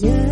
Yeah.